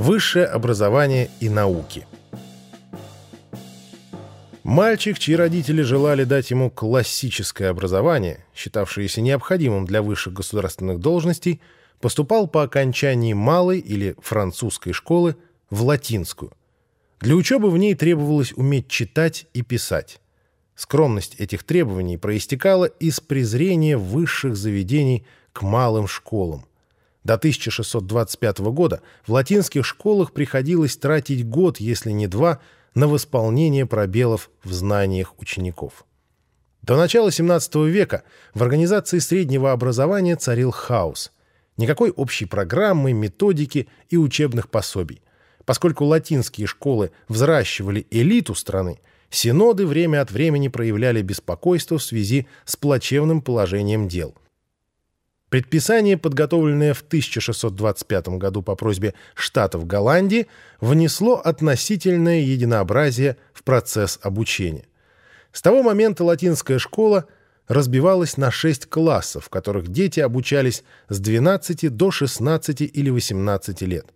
Высшее образование и науки. Мальчик, чьи родители желали дать ему классическое образование, считавшееся необходимым для высших государственных должностей, поступал по окончании малой или французской школы в латинскую. Для учебы в ней требовалось уметь читать и писать. Скромность этих требований проистекала из презрения высших заведений к малым школам. До 1625 года в латинских школах приходилось тратить год, если не два, на восполнение пробелов в знаниях учеников. До начала XVII века в организации среднего образования царил хаос. Никакой общей программы, методики и учебных пособий. Поскольку латинские школы взращивали элиту страны, синоды время от времени проявляли беспокойство в связи с плачевным положением дел – Предписание, подготовленное в 1625 году по просьбе штатов Голландии, внесло относительное единообразие в процесс обучения. С того момента латинская школа разбивалась на шесть классов, в которых дети обучались с 12 до 16 или 18 лет.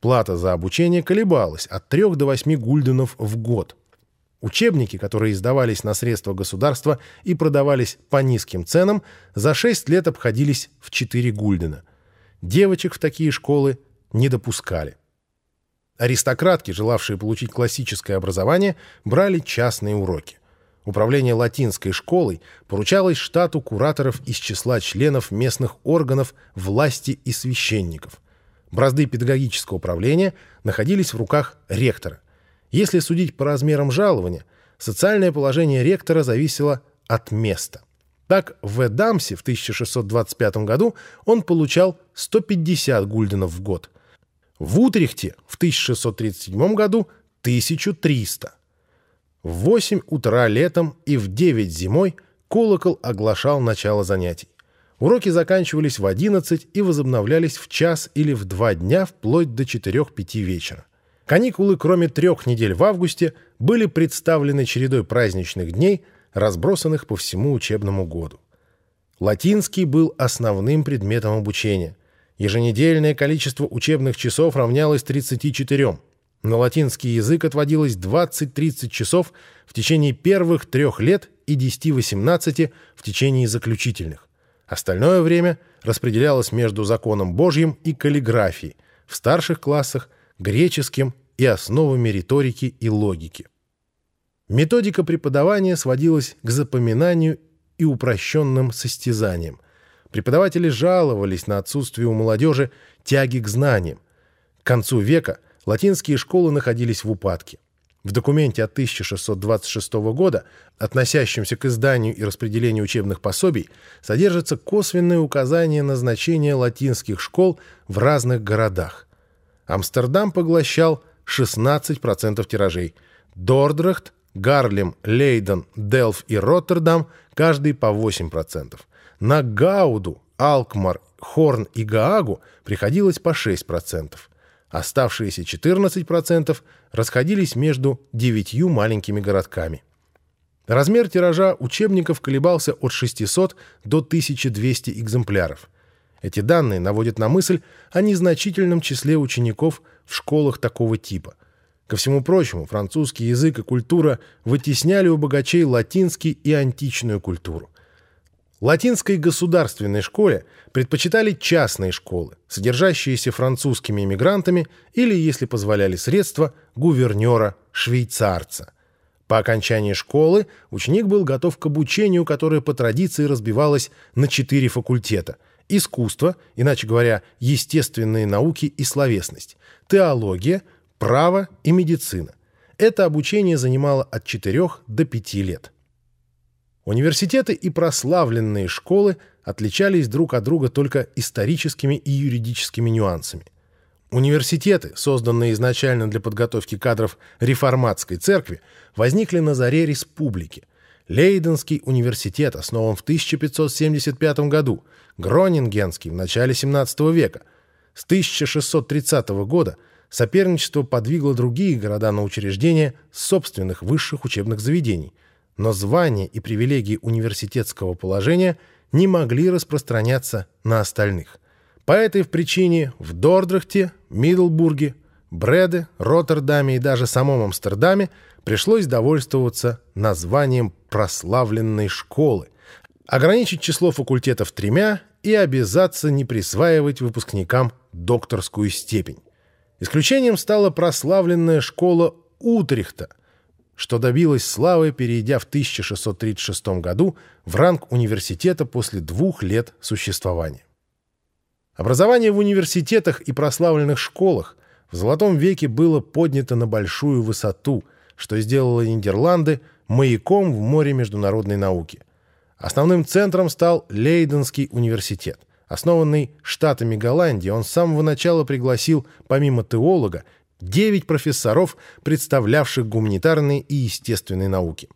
Плата за обучение колебалась от 3 до 8 гульденов в год – Учебники, которые издавались на средства государства и продавались по низким ценам, за 6 лет обходились в 4 гульдена. Девочек в такие школы не допускали. Аристократки, желавшие получить классическое образование, брали частные уроки. Управление латинской школой поручалось штату кураторов из числа членов местных органов власти и священников. Бразды педагогического управления находились в руках ректора. Если судить по размерам жалования, социальное положение ректора зависело от места. Так, в Эдамсе в 1625 году он получал 150 гульденов в год. В Утрехте в 1637 году 1300. В 8 утра летом и в 9 зимой колокол оглашал начало занятий. Уроки заканчивались в 11 и возобновлялись в час или в два дня вплоть до 4-5 вечера. Каникулы, кроме трех недель в августе, были представлены чередой праздничных дней, разбросанных по всему учебному году. Латинский был основным предметом обучения. Еженедельное количество учебных часов равнялось 34. На латинский язык отводилось 20-30 часов в течение первых трех лет и 10-18 в течение заключительных. Остальное время распределялось между законом Божьим и каллиграфией, в старших классах греческим и основами риторики и логики. Методика преподавания сводилась к запоминанию и упрощенным состязаниям. Преподаватели жаловались на отсутствие у молодежи тяги к знаниям. К концу века латинские школы находились в упадке. В документе от 1626 года, относящемся к изданию и распределению учебных пособий, содержится косвенное указание на значение латинских школ в разных городах. Амстердам поглощал 16% тиражей. Дордрахт, Гарлем, Лейден, Делф и Роттердам каждый по 8%. На Гауду, Алкмар, Хорн и Гаагу приходилось по 6%. Оставшиеся 14% расходились между девятью маленькими городками. Размер тиража учебников колебался от 600 до 1200 экземпляров – эти данные наводят на мысль о незначительном числе учеников в школах такого типа. Ко всему прочему, французский язык и культура вытесняли у богачей латинский и античную культуру. Латинской государственной школе предпочитали частные школы, содержащиеся французскими иммигрантами или, если позволяли средства, гувернера-швейцарца. По окончании школы ученик был готов к обучению, которое по традиции разбивалось на четыре факультета – искусство, иначе говоря, естественные науки и словесность, теология, право и медицина. Это обучение занимало от 4 до 5 лет. Университеты и прославленные школы отличались друг от друга только историческими и юридическими нюансами. Университеты, созданные изначально для подготовки кадров реформатской церкви, возникли на заре республики – Лейденский университет основан в 1575 году, Гронингенский в начале 17 века. С 1630 года соперничество подвигло другие города на учреждение собственных высших учебных заведений, но звания и привилегии университетского положения не могли распространяться на остальных. По этой причине в Дордрахте, Мидлбурге, Бреде, Роттердаме и даже самом Амстердаме пришлось довольствоваться названием прославленной школы, ограничить число факультетов тремя и обязаться не присваивать выпускникам докторскую степень. Исключением стала прославленная школа Утрихта, что добилась славы, перейдя в 1636 году в ранг университета после двух лет существования. Образование в университетах и прославленных школах в Золотом веке было поднято на большую высоту, что сделало Нидерланды маяком в море международной науки. Основным центром стал Лейденский университет. Основанный штатами Голландии, он с самого начала пригласил, помимо теолога, 9 профессоров, представлявших гуманитарные и естественные науки.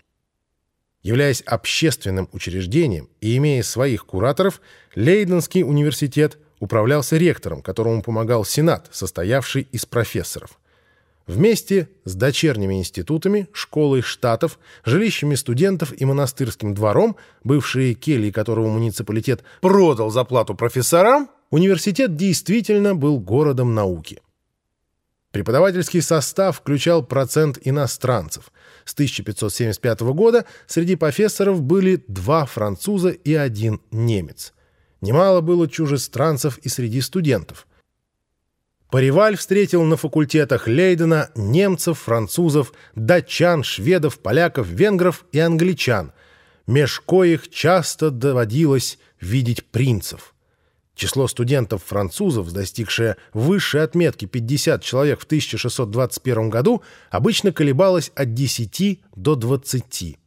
Являясь общественным учреждением и имея своих кураторов, Лейденский университет управлялся ректором, которому помогал Сенат, состоявший из профессоров. Вместе с дочерними институтами, школой штатов, жилищами студентов и монастырским двором, бывшие кельи которого муниципалитет продал за плату профессорам, университет действительно был городом науки. Преподавательский состав включал процент иностранцев. С 1575 года среди профессоров были два француза и один немец. Немало было чужестранцев и среди студентов. Париваль встретил на факультетах Лейдена немцев, французов, датчан, шведов, поляков, венгров и англичан, меж коих часто доводилось видеть принцев. Число студентов-французов, достигшее высшей отметки 50 человек в 1621 году, обычно колебалось от 10 до 20.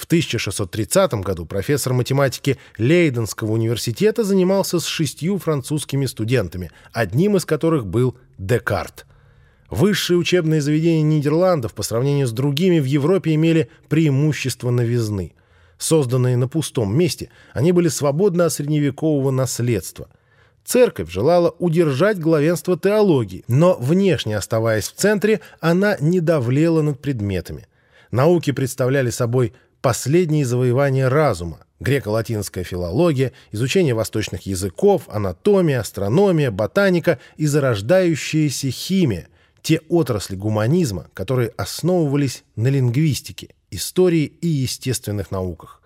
В 1630 году профессор математики Лейденского университета занимался с шестью французскими студентами, одним из которых был Декарт. Высшие учебные заведения Нидерландов по сравнению с другими в Европе имели преимущество новизны. Созданные на пустом месте, они были свободны от средневекового наследства. Церковь желала удержать главенство теологии, но, внешне оставаясь в центре, она не давлела над предметами. Науки представляли собой последние завоевания разума, греко-латинская филология, изучение восточных языков, анатомия, астрономия, ботаника и зарождающаяся химия, те отрасли гуманизма, которые основывались на лингвистике, истории и естественных науках.